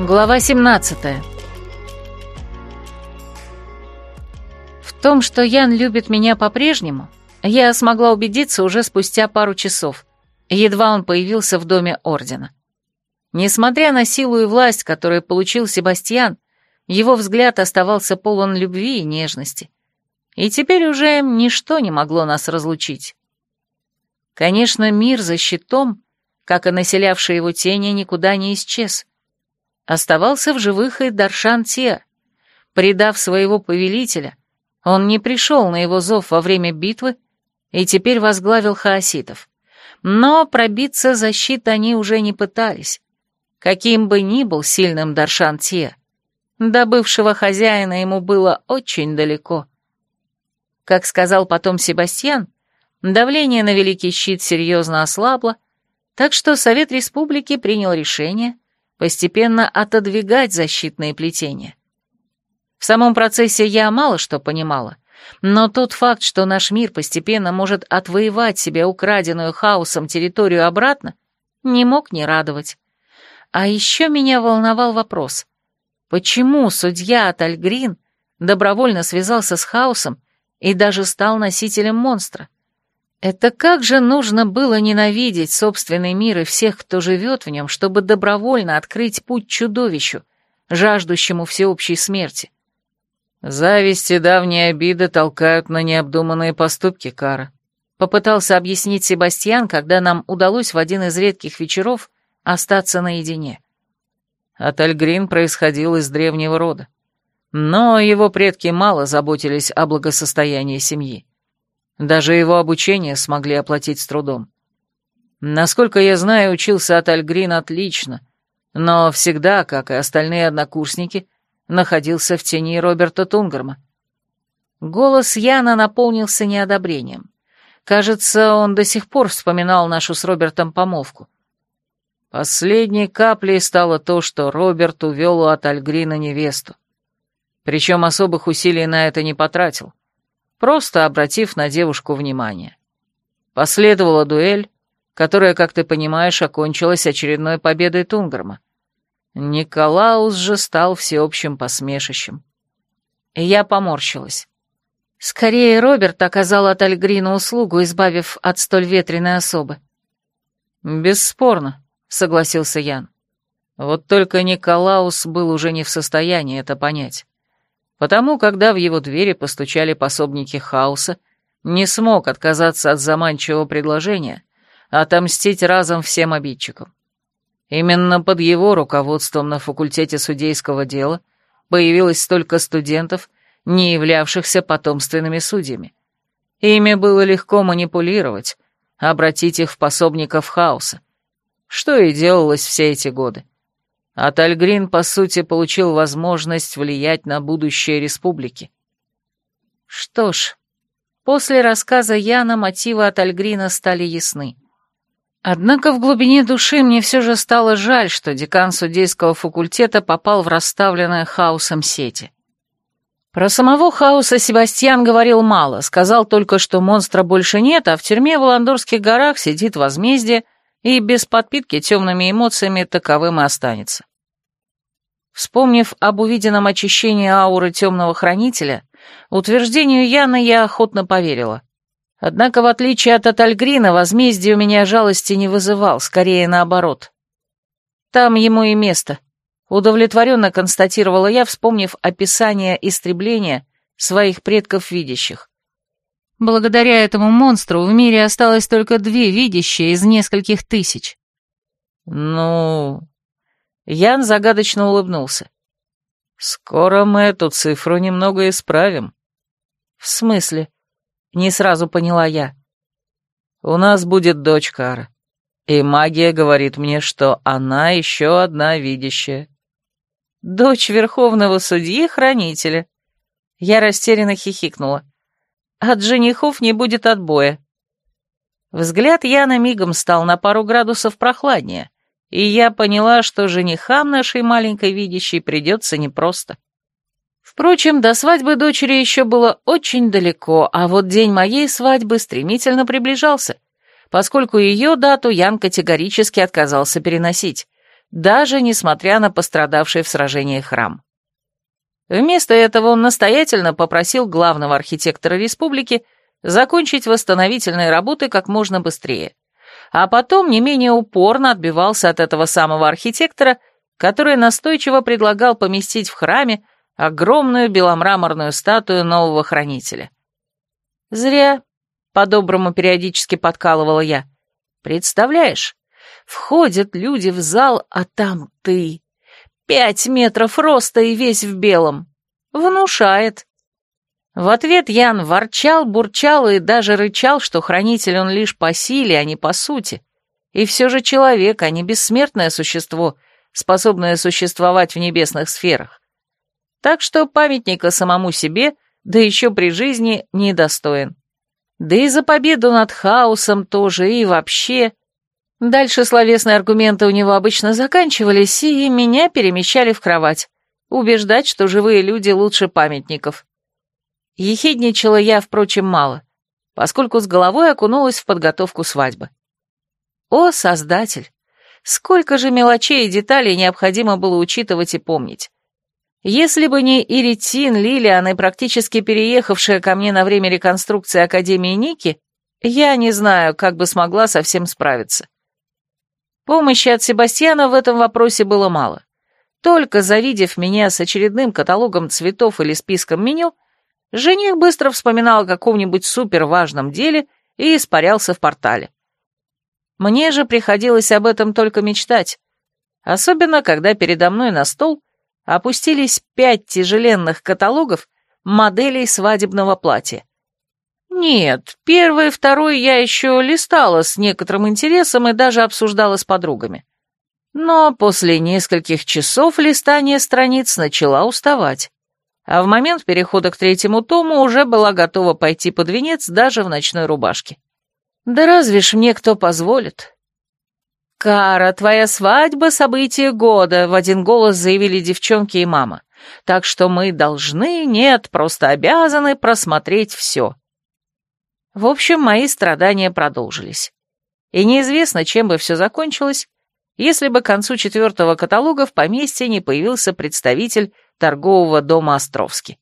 Глава 17 В том, что Ян любит меня по-прежнему, я смогла убедиться уже спустя пару часов, едва он появился в доме Ордена. Несмотря на силу и власть, которую получил Себастьян, его взгляд оставался полон любви и нежности. И теперь уже ничто не могло нас разлучить. Конечно, мир за щитом, как и населявшие его тени, никуда не исчез. Оставался в живых и Даршан Тиа. Предав своего повелителя, он не пришел на его зов во время битвы и теперь возглавил хаоситов. Но пробиться за щит они уже не пытались. Каким бы ни был сильным Даршан Тиа, до бывшего хозяина ему было очень далеко. Как сказал потом Себастьян, давление на Великий Щит серьезно ослабло, так что Совет Республики принял решение постепенно отодвигать защитные плетения. В самом процессе я мало что понимала, но тот факт, что наш мир постепенно может отвоевать себе украденную хаосом территорию обратно, не мог не радовать. А еще меня волновал вопрос, почему судья Атальгрин добровольно связался с хаосом и даже стал носителем монстра? Это как же нужно было ненавидеть собственный мир и всех, кто живет в нем, чтобы добровольно открыть путь чудовищу, жаждущему всеобщей смерти? Зависть и давние обиды толкают на необдуманные поступки, Кара. Попытался объяснить Себастьян, когда нам удалось в один из редких вечеров остаться наедине. Атальгрин происходил из древнего рода. Но его предки мало заботились о благосостоянии семьи. Даже его обучение смогли оплатить с трудом. Насколько я знаю, учился от Альгрин отлично, но всегда, как и остальные однокурсники, находился в тени Роберта Тунгарма. Голос Яна наполнился неодобрением. Кажется, он до сих пор вспоминал нашу с Робертом помолвку. Последней каплей стало то, что Роберт увел от Альгрина невесту. Причем особых усилий на это не потратил просто обратив на девушку внимание. Последовала дуэль, которая, как ты понимаешь, окончилась очередной победой Тунгарма. Николаус же стал всеобщим посмешищем. Я поморщилась. Скорее, Роберт оказал от Альгрина услугу, избавив от столь ветреной особы. «Бесспорно», — согласился Ян. Вот только Николаус был уже не в состоянии это понять. Потому, когда в его двери постучали пособники хаоса, не смог отказаться от заманчивого предложения отомстить разом всем обидчикам. Именно под его руководством на факультете судейского дела появилось столько студентов, не являвшихся потомственными судьями. Ими было легко манипулировать, обратить их в пособников хаоса, что и делалось все эти годы. А Тальгрин, по сути, получил возможность влиять на будущее республики. Что ж, после рассказа Яна мотивы от Альгрина стали ясны. Однако в глубине души мне все же стало жаль, что декан судейского факультета попал в расставленное хаосом сети. Про самого хаоса Себастьян говорил мало, сказал только, что монстра больше нет, а в тюрьме в Ландорских горах сидит возмездие, и без подпитки темными эмоциями таковым и останется. Вспомнив об увиденном очищении ауры темного хранителя, утверждению Яны я охотно поверила. Однако, в отличие от Атальгрина, возмездие у меня жалости не вызывал, скорее наоборот. Там ему и место. Удовлетворенно констатировала я, вспомнив описание истребления своих предков видящих. Благодаря этому монстру в мире осталось только две видящие из нескольких тысяч. «Ну...» Ян загадочно улыбнулся. «Скоро мы эту цифру немного исправим». «В смысле?» Не сразу поняла я. «У нас будет дочь Кара, и магия говорит мне, что она еще одна видящая». «Дочь верховного судьи-хранителя». Я растерянно хихикнула. От женихов не будет отбоя. Взгляд Яна мигом стал на пару градусов прохладнее, и я поняла, что женихам нашей маленькой видящей придется непросто. Впрочем, до свадьбы дочери еще было очень далеко, а вот день моей свадьбы стремительно приближался, поскольку ее дату Ян категорически отказался переносить, даже несмотря на пострадавший в сражении храм. Вместо этого он настоятельно попросил главного архитектора республики закончить восстановительные работы как можно быстрее, а потом не менее упорно отбивался от этого самого архитектора, который настойчиво предлагал поместить в храме огромную беломраморную статую нового хранителя. «Зря», — по-доброму периодически подкалывала я. «Представляешь, входят люди в зал, а там ты. Пять метров роста и весь в белом. Внушает». В ответ Ян ворчал, бурчал и даже рычал, что хранитель он лишь по силе, а не по сути. И все же человек, а не бессмертное существо, способное существовать в небесных сферах. Так что памятника самому себе, да еще при жизни, недостоин. Да и за победу над хаосом тоже, и вообще... Дальше словесные аргументы у него обычно заканчивались, и меня перемещали в кровать. Убеждать, что живые люди лучше памятников. Ехидничала я, впрочем, мало, поскольку с головой окунулась в подготовку свадьбы. О, Создатель! Сколько же мелочей и деталей необходимо было учитывать и помнить. Если бы не Иритин, Лилиан и практически переехавшая ко мне на время реконструкции Академии Ники, я не знаю, как бы смогла совсем справиться. Помощи от Себастьяна в этом вопросе было мало. Только завидев меня с очередным каталогом цветов или списком меню, Жених быстро вспоминал о каком-нибудь суперважном деле и испарялся в портале. Мне же приходилось об этом только мечтать, особенно когда передо мной на стол опустились пять тяжеленных каталогов моделей свадебного платья. Нет, первый и второй я еще листала с некоторым интересом и даже обсуждала с подругами. Но после нескольких часов листания страниц начала уставать а в момент перехода к третьему тому уже была готова пойти под венец даже в ночной рубашке. Да разве ж мне кто позволит? «Кара, твоя свадьба — событие года», — в один голос заявили девчонки и мама. «Так что мы должны, нет, просто обязаны просмотреть все». В общем, мои страдания продолжились. И неизвестно, чем бы все закончилось, если бы к концу четвертого каталога в поместье не появился представитель торгового дома Островский.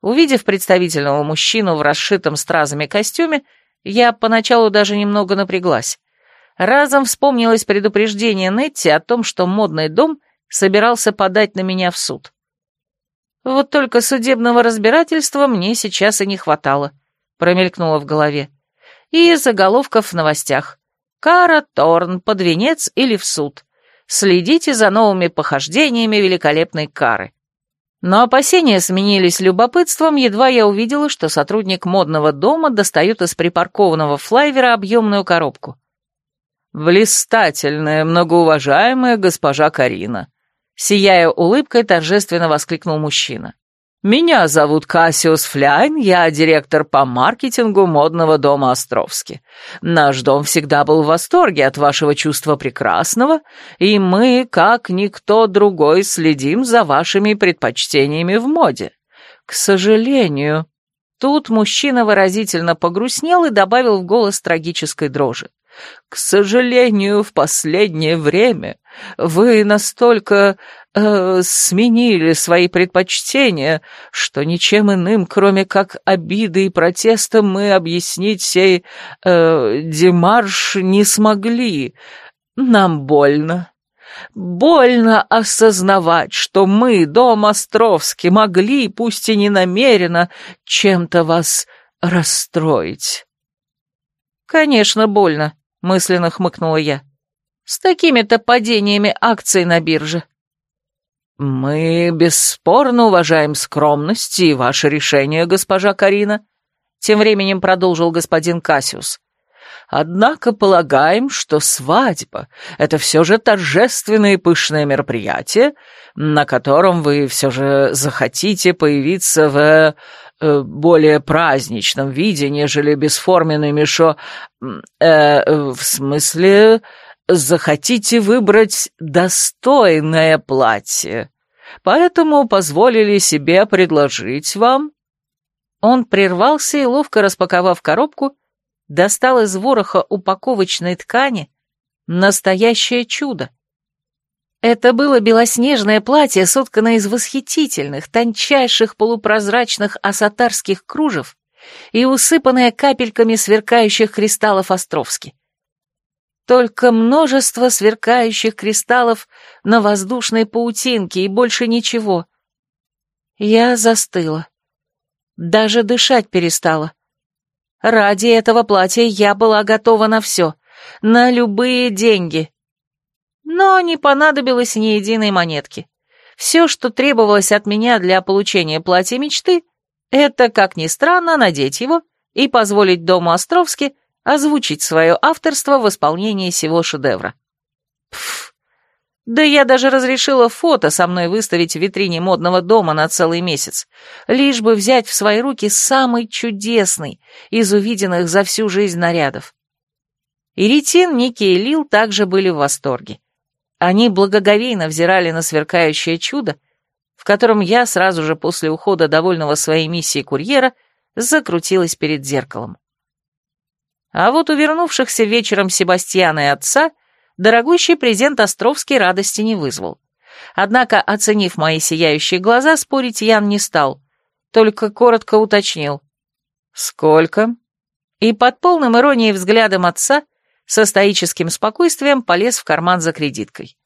Увидев представительного мужчину в расшитом стразами костюме, я поначалу даже немного напряглась. Разом вспомнилось предупреждение Нетти о том, что модный дом собирался подать на меня в суд. Вот только судебного разбирательства мне сейчас и не хватало, промелькнуло в голове. И заголовков в новостях. Кара Торн под венец или в суд. Следите за новыми похождениями великолепной Кары. Но опасения сменились любопытством, едва я увидела, что сотрудник модного дома достает из припаркованного флайвера объемную коробку. «Блистательная, многоуважаемая госпожа Карина!» Сияя улыбкой, торжественно воскликнул мужчина. «Меня зовут Кассиус Фляйн, я директор по маркетингу модного дома Островски. Наш дом всегда был в восторге от вашего чувства прекрасного, и мы, как никто другой, следим за вашими предпочтениями в моде. К сожалению...» Тут мужчина выразительно погрустнел и добавил в голос трагической дрожи. К сожалению, в последнее время вы настолько э, сменили свои предпочтения, что ничем иным, кроме как обиды и протеста, мы объяснить сей э, демарш не смогли. Нам больно. Больно осознавать, что мы, дом Островский, могли, пусть и не намеренно, чем-то вас расстроить. Конечно, больно мысленно хмыкнула я. С такими-то падениями акций на бирже. Мы бесспорно уважаем скромность и ваше решение, госпожа Карина, тем временем продолжил господин Кассиус. Однако полагаем, что свадьба — это все же торжественное и пышное мероприятие, на котором вы все же захотите появиться в э, более праздничном виде, нежели бесформенный мешо... Э, в смысле, захотите выбрать достойное платье. Поэтому позволили себе предложить вам...» Он прервался и, ловко распаковав коробку, достал из вороха упаковочной ткани настоящее чудо. Это было белоснежное платье, сотканное из восхитительных, тончайших полупрозрачных асатарских кружев и усыпанное капельками сверкающих кристаллов Островски. Только множество сверкающих кристаллов на воздушной паутинке и больше ничего. Я застыла. Даже дышать перестала. Ради этого платья я была готова на все, на любые деньги. Но не понадобилось ни единой монетки. Все, что требовалось от меня для получения платья мечты, это, как ни странно, надеть его и позволить дому Островски озвучить свое авторство в исполнении сего шедевра. Пф, да я даже разрешила фото со мной выставить в витрине модного дома на целый месяц, лишь бы взять в свои руки самый чудесный из увиденных за всю жизнь нарядов. Иритин, Ники и Лил также были в восторге. Они благоговейно взирали на сверкающее чудо, в котором я сразу же после ухода довольного своей миссией курьера закрутилась перед зеркалом. А вот у вернувшихся вечером Себастьяна и отца дорогущий презент Островский радости не вызвал. Однако, оценив мои сияющие глаза, спорить Ян не стал, только коротко уточнил. «Сколько?» И под полным иронией взглядом отца со стоическим спокойствием полез в карман за кредиткой.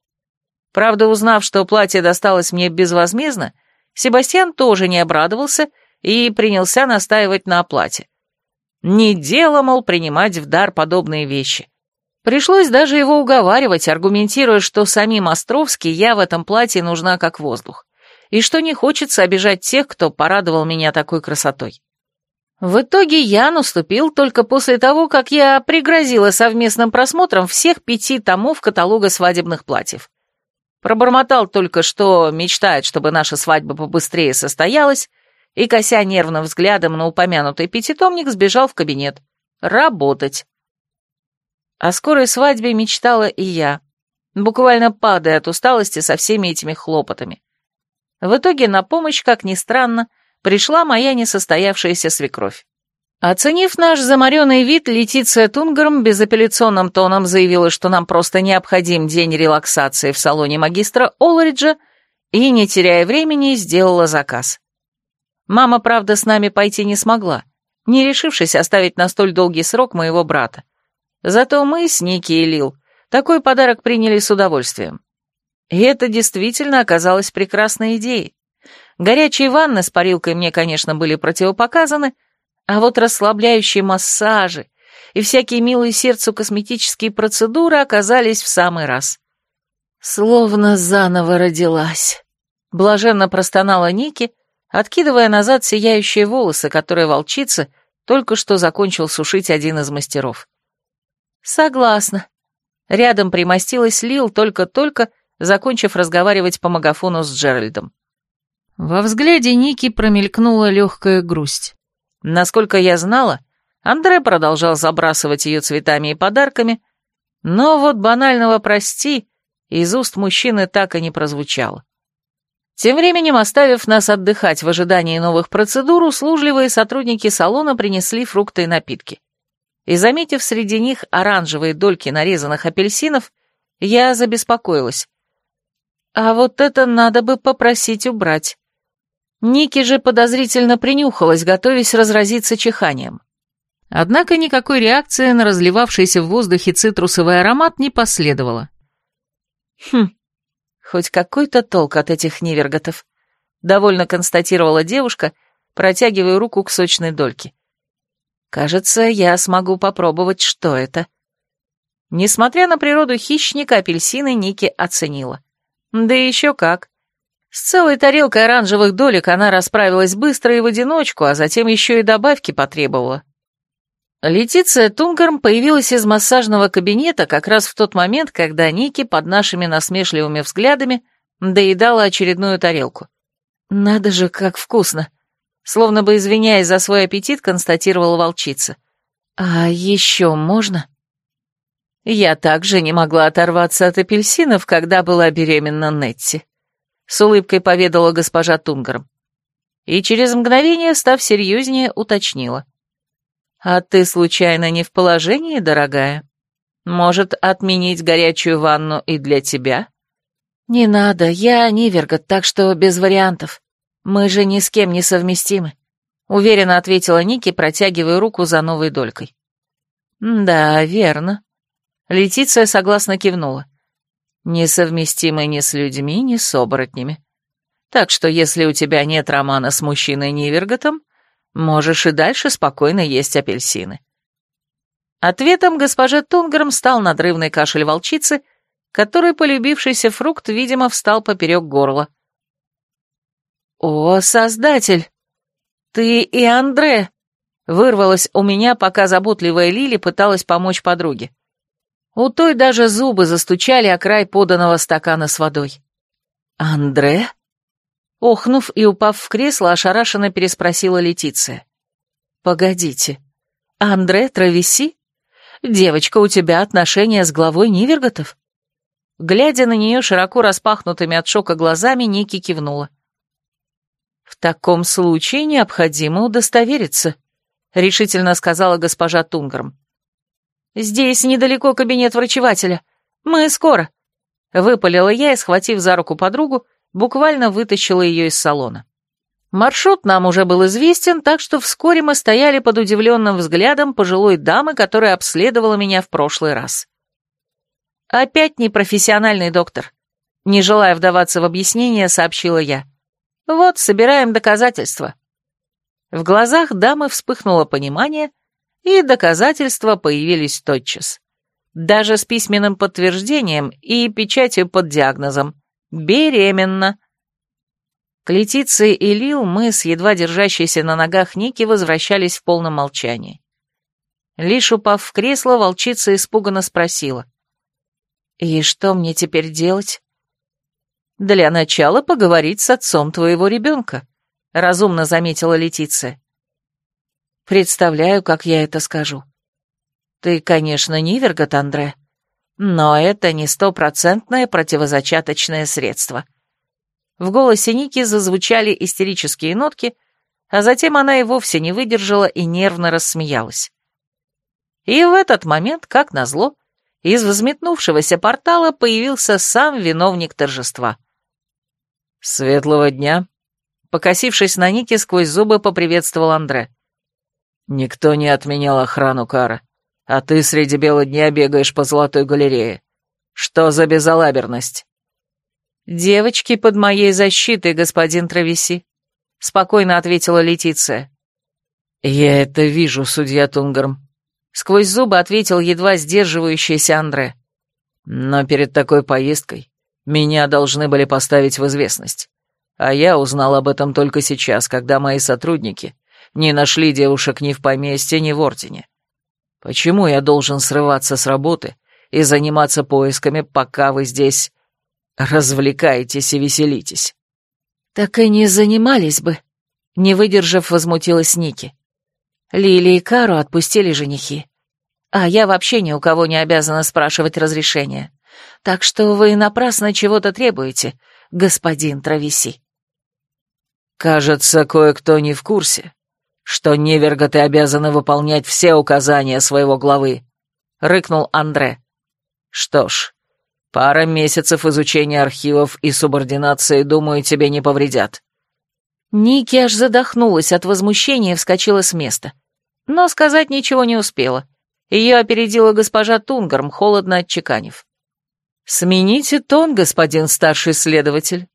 Правда, узнав, что платье досталось мне безвозмездно, Себастьян тоже не обрадовался и принялся настаивать на оплате. Не дело, мол, принимать в дар подобные вещи. Пришлось даже его уговаривать, аргументируя, что самим Островски я в этом платье нужна как воздух, и что не хочется обижать тех, кто порадовал меня такой красотой. В итоге я наступил только после того, как я пригрозила совместным просмотром всех пяти томов каталога свадебных платьев. Пробормотал только, что мечтает, чтобы наша свадьба побыстрее состоялась, и, кося нервным взглядом на упомянутый пятитомник, сбежал в кабинет. Работать. О скорой свадьбе мечтала и я, буквально падая от усталости со всеми этими хлопотами. В итоге на помощь, как ни странно, пришла моя несостоявшаяся свекровь. Оценив наш заморенный вид, Летиция Тунгарм безапелляционным тоном заявила, что нам просто необходим день релаксации в салоне магистра Олриджа, и, не теряя времени, сделала заказ. Мама, правда, с нами пойти не смогла, не решившись оставить на столь долгий срок моего брата. Зато мы с Ники и Лил такой подарок приняли с удовольствием. И это действительно оказалось прекрасной идеей. Горячие ванны с парилкой мне, конечно, были противопоказаны, а вот расслабляющие массажи и всякие милые сердцу косметические процедуры оказались в самый раз. Словно заново родилась. Блаженно простонала Ники, откидывая назад сияющие волосы, которые волчица только что закончил сушить один из мастеров. «Согласна». Рядом примостилась Лил только-только, закончив разговаривать по магафону с Джеральдом. Во взгляде Ники промелькнула легкая грусть. Насколько я знала, Андре продолжал забрасывать ее цветами и подарками, но вот банального «прости» из уст мужчины так и не прозвучало. Тем временем, оставив нас отдыхать в ожидании новых процедур, услужливые сотрудники салона принесли фрукты и напитки. И, заметив среди них оранжевые дольки нарезанных апельсинов, я забеспокоилась. А вот это надо бы попросить убрать. Ники же подозрительно принюхалась, готовясь разразиться чиханием. Однако никакой реакции на разливавшийся в воздухе цитрусовый аромат не последовало. Хм, Хоть какой-то толк от этих неверготов, довольно констатировала девушка, протягивая руку к сочной дольке. Кажется, я смогу попробовать, что это. Несмотря на природу хищника, апельсины Ники оценила. Да еще как. С целой тарелкой оранжевых долек она расправилась быстро и в одиночку, а затем еще и добавки потребовала. Летиция Тунгарм появилась из массажного кабинета как раз в тот момент, когда Ники под нашими насмешливыми взглядами доедала очередную тарелку. «Надо же, как вкусно!» Словно бы извиняясь за свой аппетит, констатировала волчица. «А еще можно?» Я также не могла оторваться от апельсинов, когда была беременна Нетти. С улыбкой поведала госпожа Тунгарм. И через мгновение, став серьезнее, уточнила. «А ты случайно не в положении, дорогая? Может, отменить горячую ванну и для тебя?» «Не надо, я Нивергот, так что без вариантов. Мы же ни с кем не совместимы», — уверенно ответила Ники, протягивая руку за новой долькой. «Да, верно». Летиция согласно кивнула. «Несовместимы ни с людьми, ни с оборотнями. Так что если у тебя нет романа с мужчиной Ниверготом, можешь и дальше спокойно есть апельсины». Ответом госпоже Тунгером стал надрывный кашель волчицы, который полюбившийся фрукт, видимо, встал поперек горла. «О, Создатель! Ты и Андре!» Вырвалась у меня, пока заботливая Лили пыталась помочь подруге. У той даже зубы застучали о край поданного стакана с водой. «Андре?» Охнув и упав в кресло, ошарашенно переспросила Летиция. «Погодите, Андре Травеси? Девочка, у тебя отношения с главой Ниверготов?» Глядя на нее широко распахнутыми от шока глазами, Ники кивнула. «В таком случае необходимо удостовериться», — решительно сказала госпожа Тунгерм. «Здесь недалеко кабинет врачевателя. Мы скоро», — выпалила я и, схватив за руку подругу, буквально вытащила ее из салона. Маршрут нам уже был известен, так что вскоре мы стояли под удивленным взглядом пожилой дамы, которая обследовала меня в прошлый раз. Опять непрофессиональный доктор. Не желая вдаваться в объяснение, сообщила я. Вот, собираем доказательства. В глазах дамы вспыхнуло понимание, и доказательства появились тотчас. Даже с письменным подтверждением и печатью под диагнозом. Беременна. К Летиции и Лил мы с едва держащейся на ногах Ники возвращались в полном молчании. Лишь упав в кресло, волчица испуганно спросила. «И что мне теперь делать?» «Для начала поговорить с отцом твоего ребенка», — разумно заметила Летиция. «Представляю, как я это скажу. Ты, конечно, не Вергот, Андре, но это не стопроцентное противозачаточное средство». В голосе Ники зазвучали истерические нотки, а затем она и вовсе не выдержала и нервно рассмеялась. И в этот момент, как назло, из взметнувшегося портала появился сам виновник торжества. «Светлого дня!» Покосившись на Ники, сквозь зубы поприветствовал Андре. «Никто не отменял охрану, Кара, а ты среди бела дня бегаешь по золотой галерее. Что за безалаберность?» «Девочки под моей защитой, господин Травеси», — спокойно ответила Летиция. «Я это вижу, судья Тунгарм», Сквозь зубы ответил едва сдерживающийся Андре. Но перед такой поездкой меня должны были поставить в известность. А я узнал об этом только сейчас, когда мои сотрудники не нашли девушек ни в поместье, ни в Ордене. Почему я должен срываться с работы и заниматься поисками, пока вы здесь развлекаетесь и веселитесь?» «Так и не занимались бы», — не выдержав, возмутилась Ники. Лили и Кару отпустили женихи. А я вообще ни у кого не обязана спрашивать разрешения. Так что вы напрасно чего-то требуете, господин Травеси. Кажется, кое-кто не в курсе, что неверготы обязаны выполнять все указания своего главы, рыкнул Андре. Что ж, пара месяцев изучения архивов и субординации, думаю, тебе не повредят. Ники аж задохнулась от возмущения и вскочила с места. Но сказать ничего не успела. Ее опередила госпожа Тунгарм, холодно отчеканив. «Смените тон, господин старший следователь.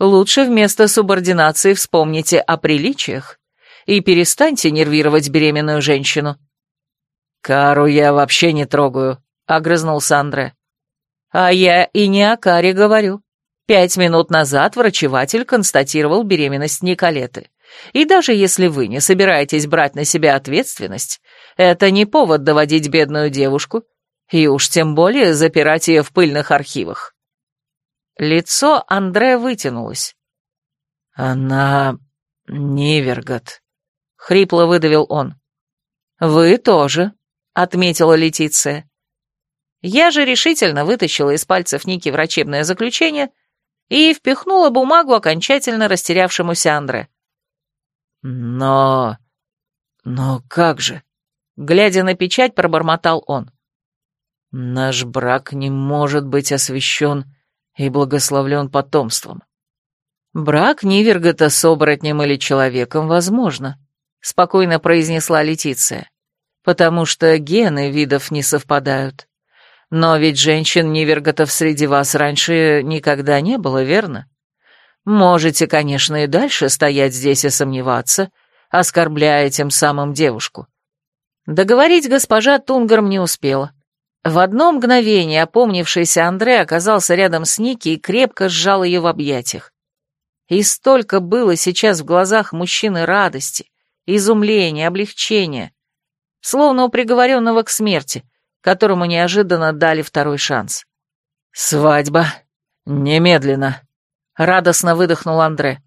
Лучше вместо субординации вспомните о приличиях и перестаньте нервировать беременную женщину». «Кару я вообще не трогаю», — огрызнулся Андре. «А я и не о Каре говорю. Пять минут назад врачеватель констатировал беременность Николеты. И даже если вы не собираетесь брать на себя ответственность, это не повод доводить бедную девушку, и уж тем более запирать ее в пыльных архивах. Лицо Андре вытянулось. «Она... Невергот», — хрипло выдавил он. «Вы тоже», — отметила Летиция. Я же решительно вытащила из пальцев Ники врачебное заключение и впихнула бумагу окончательно растерявшемуся Андре. «Но... но как же?» Глядя на печать, пробормотал он. «Наш брак не может быть освящен и благословлен потомством. Брак Нивергота с оборотнем или человеком возможно, спокойно произнесла Летиция, потому что гены видов не совпадают. Но ведь женщин Ниверготов среди вас раньше никогда не было, верно? Можете, конечно, и дальше стоять здесь и сомневаться, оскорбляя тем самым девушку. Договорить госпожа Тунгарм не успела. В одно мгновение опомнившийся Андре оказался рядом с Ники и крепко сжал ее в объятиях. И столько было сейчас в глазах мужчины радости, изумления, облегчения, словно у приговоренного к смерти, которому неожиданно дали второй шанс. «Свадьба! Немедленно!» — радостно выдохнул Андре.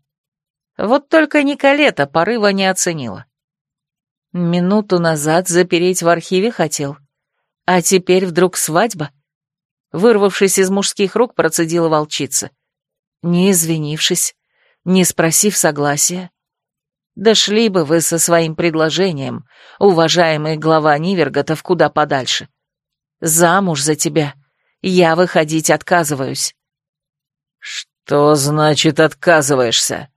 Вот только Николета порыва не оценила. Минуту назад запереть в архиве хотел. А теперь вдруг свадьба? Вырвавшись из мужских рук, процедила волчица. Не извинившись, не спросив согласия. Дошли бы вы со своим предложением, уважаемый глава Ниверготов, куда подальше. Замуж за тебя я выходить отказываюсь. Что значит отказываешься?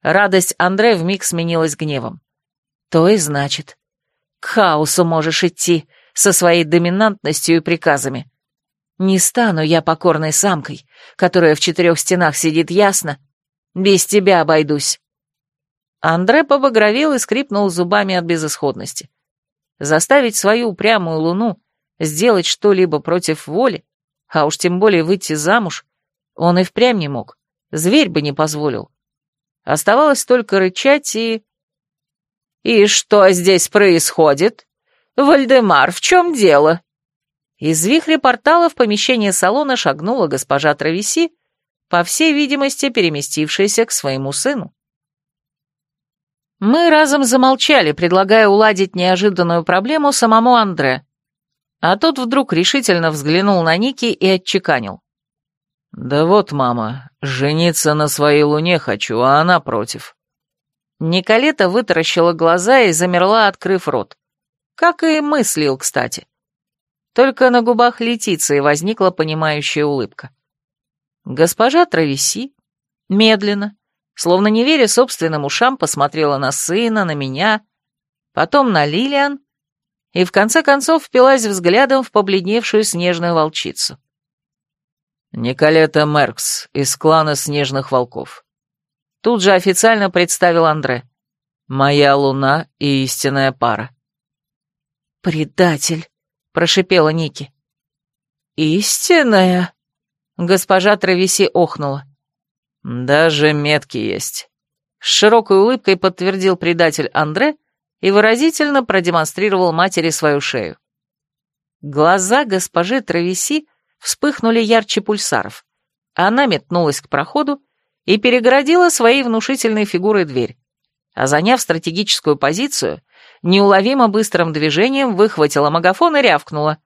Радость Андре вмиг сменилась гневом. То и значит. К хаосу можешь идти со своей доминантностью и приказами. Не стану я покорной самкой, которая в четырех стенах сидит ясно. Без тебя обойдусь. Андре побагровел и скрипнул зубами от безысходности. Заставить свою упрямую луну сделать что-либо против воли, а уж тем более выйти замуж, он и впрямь не мог. Зверь бы не позволил. Оставалось только рычать и... «И что здесь происходит? Вальдемар, в чем дело?» Из вихря портала в помещение салона шагнула госпожа Травеси, по всей видимости, переместившаяся к своему сыну. Мы разом замолчали, предлагая уладить неожиданную проблему самому Андре. А тот вдруг решительно взглянул на Ники и отчеканил. «Да вот, мама, жениться на своей луне хочу, а она против». Николета вытаращила глаза и замерла, открыв рот. Как и мыслил, кстати. Только на губах Летиции возникла понимающая улыбка. Госпожа Травеси медленно, словно не веря собственным ушам, посмотрела на сына, на меня, потом на Лилиан и в конце концов впилась взглядом в побледневшую снежную волчицу. «Николета Меркс из клана Снежных Волков». Тут же официально представил Андре. «Моя луна и истинная пара». «Предатель», — прошипела Ники. «Истинная?» Госпожа Травеси охнула. «Даже метки есть». С широкой улыбкой подтвердил предатель Андре и выразительно продемонстрировал матери свою шею. Глаза госпожи Травеси вспыхнули ярче пульсаров. Она метнулась к проходу и перегородила своей внушительной фигурой дверь, а заняв стратегическую позицию, неуловимо быстрым движением выхватила магафон и рявкнула.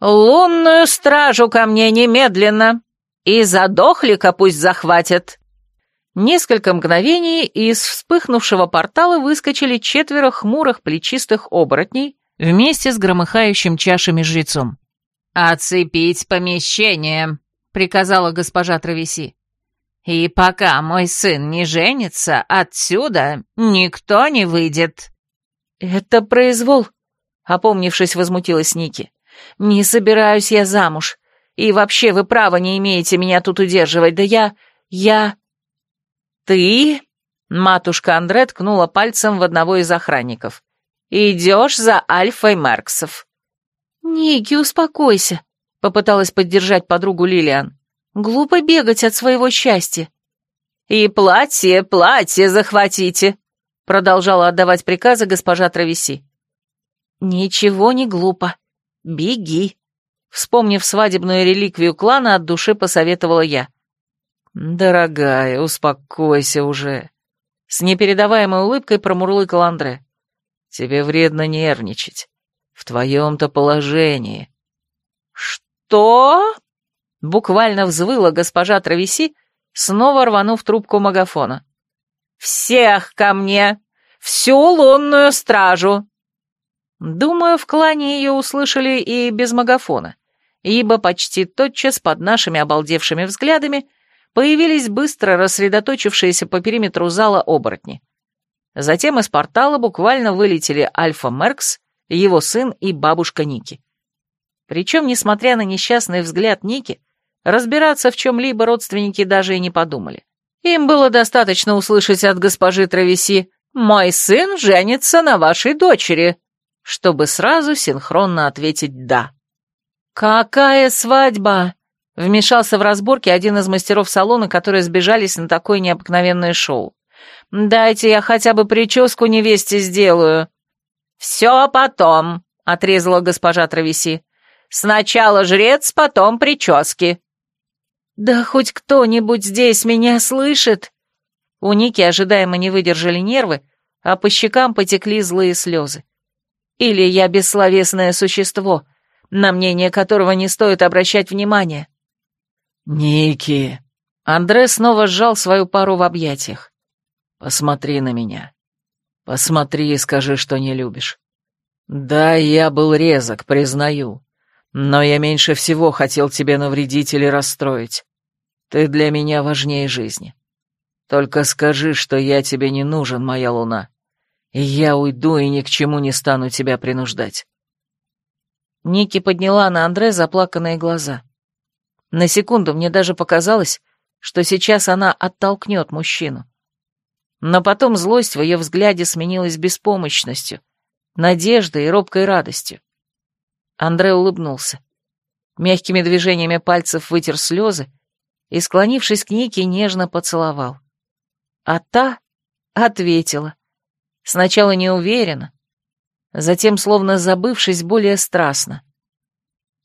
«Лунную стражу ко мне немедленно! И задохлика пусть захватят!» Несколько мгновений из вспыхнувшего портала выскочили четверо хмурых плечистых оборотней вместе с громыхающим чашами жрецом. «Оцепить помещение», — приказала госпожа Травеси. «И пока мой сын не женится, отсюда никто не выйдет». «Это произвол», — опомнившись, возмутилась Ники. «Не собираюсь я замуж. И вообще вы права не имеете меня тут удерживать. Да я... я...» «Ты?» — матушка Андре ткнула пальцем в одного из охранников. «Идешь за Альфой Марксов». «Ники, успокойся», — попыталась поддержать подругу Лилиан. «Глупо бегать от своего счастья». «И платье, платье захватите», — продолжала отдавать приказы госпожа Травеси. «Ничего не глупо. Беги», — вспомнив свадебную реликвию клана, от души посоветовала я. «Дорогая, успокойся уже», — с непередаваемой улыбкой промурлыкал Андре. «Тебе вредно нервничать. В твоем-то положении». «Что?» — буквально взвыла госпожа Травеси, снова рванув трубку магафона. «Всех ко мне! Всю лунную стражу!» Думаю, в клане ее услышали и без магафона, ибо почти тотчас под нашими обалдевшими взглядами появились быстро рассредоточившиеся по периметру зала оборотни. Затем из портала буквально вылетели Альфа Меркс, его сын и бабушка Ники. Причем, несмотря на несчастный взгляд Ники, разбираться в чем-либо родственники даже и не подумали. Им было достаточно услышать от госпожи Травеси «Мой сын женится на вашей дочери», чтобы сразу синхронно ответить «да». «Какая свадьба!» — вмешался в разборки один из мастеров салона, которые сбежались на такое необыкновенное шоу. «Дайте я хотя бы прическу невесте сделаю». «Все потом», — отрезала госпожа Травеси. «Сначала жрец, потом прически». «Да хоть кто-нибудь здесь меня слышит?» У Ники ожидаемо не выдержали нервы, а по щекам потекли злые слезы. «Или я бессловесное существо, на мнение которого не стоит обращать внимания?» «Ники!» Андре снова сжал свою пару в объятиях. «Посмотри на меня. Посмотри и скажи, что не любишь. Да, я был резок, признаю, но я меньше всего хотел тебе навредить или расстроить. Ты для меня важнее жизни. Только скажи, что я тебе не нужен, моя луна, я уйду и ни к чему не стану тебя принуждать». Ники подняла на Андре заплаканные глаза. На секунду мне даже показалось, что сейчас она оттолкнет мужчину. Но потом злость в ее взгляде сменилась беспомощностью, надеждой и робкой радостью. Андре улыбнулся. Мягкими движениями пальцев вытер слезы и, склонившись к Нике, нежно поцеловал. А та ответила. Сначала неуверенно, затем, словно забывшись, более страстно.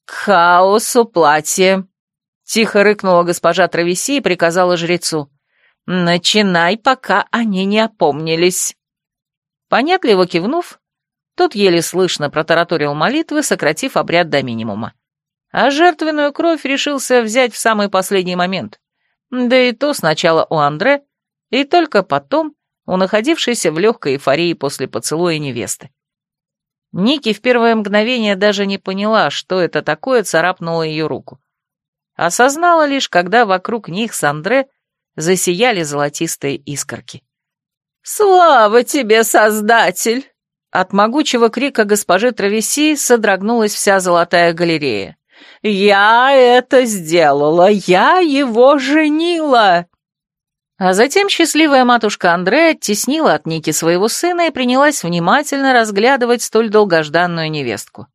«К хаосу платье!» — тихо рыкнула госпожа Травеси и приказала жрецу. «Начинай, пока они не опомнились». Понятливо кивнув, тот еле слышно протараторил молитвы, сократив обряд до минимума а жертвенную кровь решился взять в самый последний момент. Да и то сначала у Андре, и только потом у находившейся в легкой эйфории после поцелуя невесты. Ники в первое мгновение даже не поняла, что это такое царапнуло ее руку. Осознала лишь, когда вокруг них с Андре засияли золотистые искорки. «Слава тебе, Создатель!» От могучего крика госпожи Травеси содрогнулась вся золотая галерея. «Я это сделала! Я его женила!» А затем счастливая матушка Андре оттеснила от Ники своего сына и принялась внимательно разглядывать столь долгожданную невестку.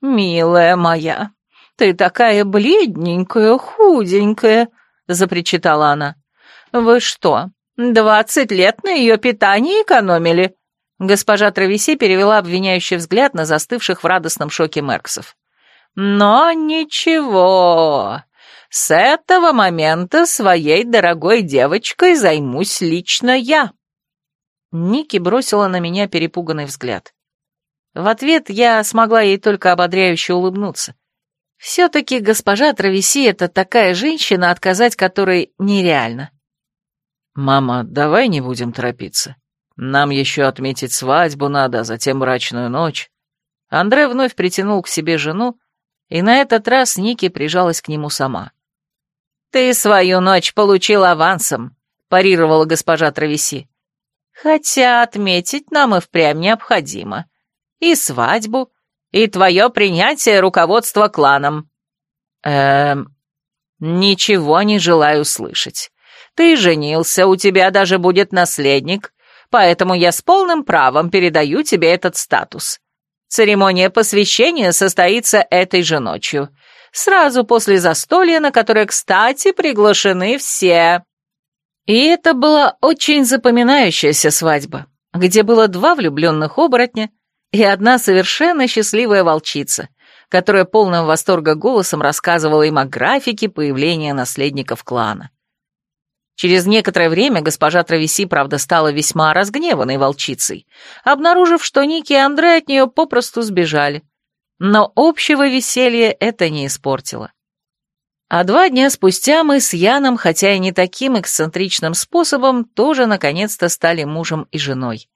«Милая моя, ты такая бледненькая, худенькая», — запричитала она. «Вы что, двадцать лет на ее питании экономили?» Госпожа Травеси перевела обвиняющий взгляд на застывших в радостном шоке Мерксов. Но ничего, с этого момента своей дорогой девочкой займусь лично я. Ники бросила на меня перепуганный взгляд. В ответ я смогла ей только ободряюще улыбнуться. Все-таки госпожа Травеси — это такая женщина, отказать которой нереально. «Мама, давай не будем торопиться. Нам еще отметить свадьбу надо, а затем брачную ночь». Андре вновь притянул к себе жену, и на этот раз Ники прижалась к нему сама. «Ты свою ночь получил авансом», — парировала госпожа Травеси. «Хотя отметить нам и впрямь необходимо. И свадьбу, и твое принятие руководства кланом». «Эм, ничего не желаю слышать. Ты женился, у тебя даже будет наследник, поэтому я с полным правом передаю тебе этот статус. Церемония посвящения состоится этой же ночью, сразу после застолья, на которое, кстати, приглашены все. И это была очень запоминающаяся свадьба, где было два влюбленных оборотня и одна совершенно счастливая волчица, которая полным восторга голосом рассказывала им о графике появления наследников клана. Через некоторое время госпожа Травеси, правда, стала весьма разгневанной волчицей, обнаружив, что Ники и Андре от нее попросту сбежали. Но общего веселья это не испортило. А два дня спустя мы с Яном, хотя и не таким эксцентричным способом, тоже наконец-то стали мужем и женой.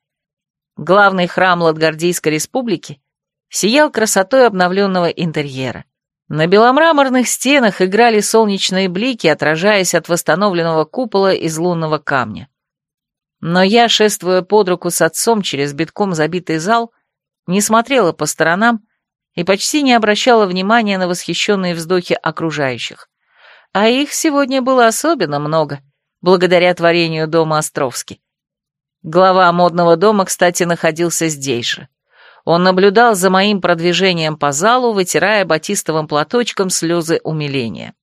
Главный храм Латгардийской республики сиял красотой обновленного интерьера. На беломраморных стенах играли солнечные блики, отражаясь от восстановленного купола из лунного камня. Но я, шествуя под руку с отцом через битком забитый зал, не смотрела по сторонам и почти не обращала внимания на восхищенные вздохи окружающих. А их сегодня было особенно много, благодаря творению дома Островски. Глава модного дома, кстати, находился здесь же. Он наблюдал за моим продвижением по залу, вытирая батистовым платочком слезы умиления.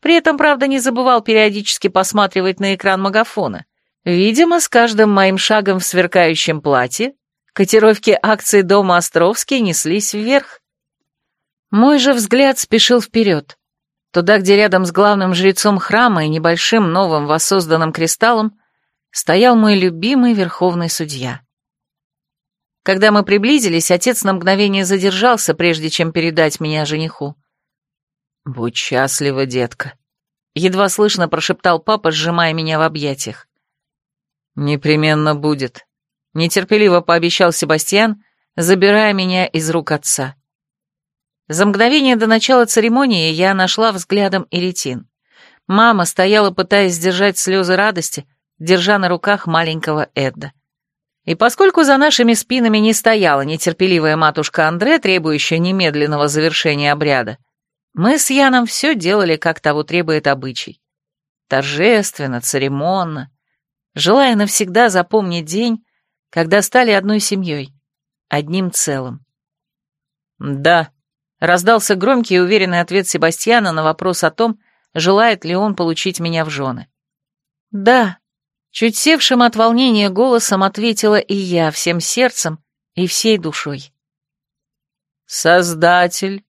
При этом, правда, не забывал периодически посматривать на экран магафона. Видимо, с каждым моим шагом в сверкающем платье котировки акций дома Островский неслись вверх. Мой же взгляд спешил вперед, туда, где рядом с главным жрецом храма и небольшим новым воссозданным кристаллом стоял мой любимый верховный судья. Когда мы приблизились, отец на мгновение задержался, прежде чем передать меня жениху. «Будь счастлива, детка», — едва слышно прошептал папа, сжимая меня в объятиях. «Непременно будет», — нетерпеливо пообещал Себастьян, забирая меня из рук отца. За мгновение до начала церемонии я нашла взглядом Иритин. Мама стояла, пытаясь сдержать слезы радости, держа на руках маленького Эдда. И поскольку за нашими спинами не стояла нетерпеливая матушка Андре, требующая немедленного завершения обряда, мы с Яном все делали, как того требует обычай. Торжественно, церемонно, желая навсегда запомнить день, когда стали одной семьей, одним целым. «Да», — раздался громкий и уверенный ответ Себастьяна на вопрос о том, желает ли он получить меня в жены. «Да», Чуть севшим от волнения голосом ответила и я всем сердцем и всей душой. «Создатель,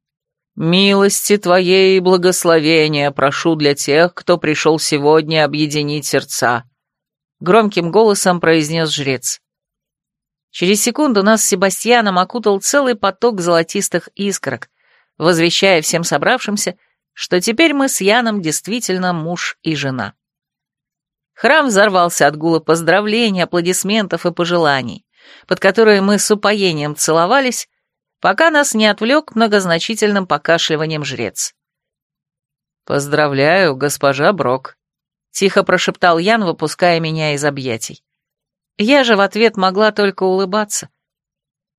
милости Твоей и благословения прошу для тех, кто пришел сегодня объединить сердца», — громким голосом произнес жрец. Через секунду нас с Себастьяном окутал целый поток золотистых искорок, возвещая всем собравшимся, что теперь мы с Яном действительно муж и жена. Храм взорвался от гула поздравлений, аплодисментов и пожеланий, под которые мы с упоением целовались, пока нас не отвлек многозначительным покашливанием жрец. «Поздравляю, госпожа Брок», — тихо прошептал Ян, выпуская меня из объятий. Я же в ответ могла только улыбаться.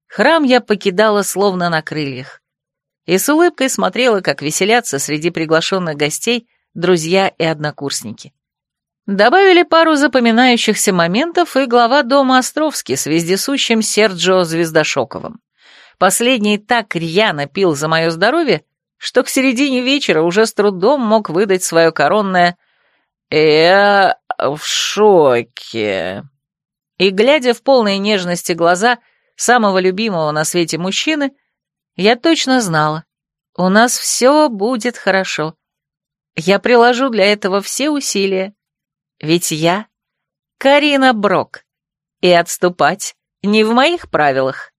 Храм я покидала словно на крыльях. И с улыбкой смотрела, как веселятся среди приглашенных гостей друзья и однокурсники. Добавили пару запоминающихся моментов и глава дома Островский с вездесущим Серджио Звездошоковым. Последний так рьяно пил за мое здоровье, что к середине вечера уже с трудом мог выдать свое коронное «Я в шоке». И, глядя в полные нежности глаза самого любимого на свете мужчины, я точно знала, у нас все будет хорошо. Я приложу для этого все усилия. Ведь я Карина Брок, и отступать не в моих правилах.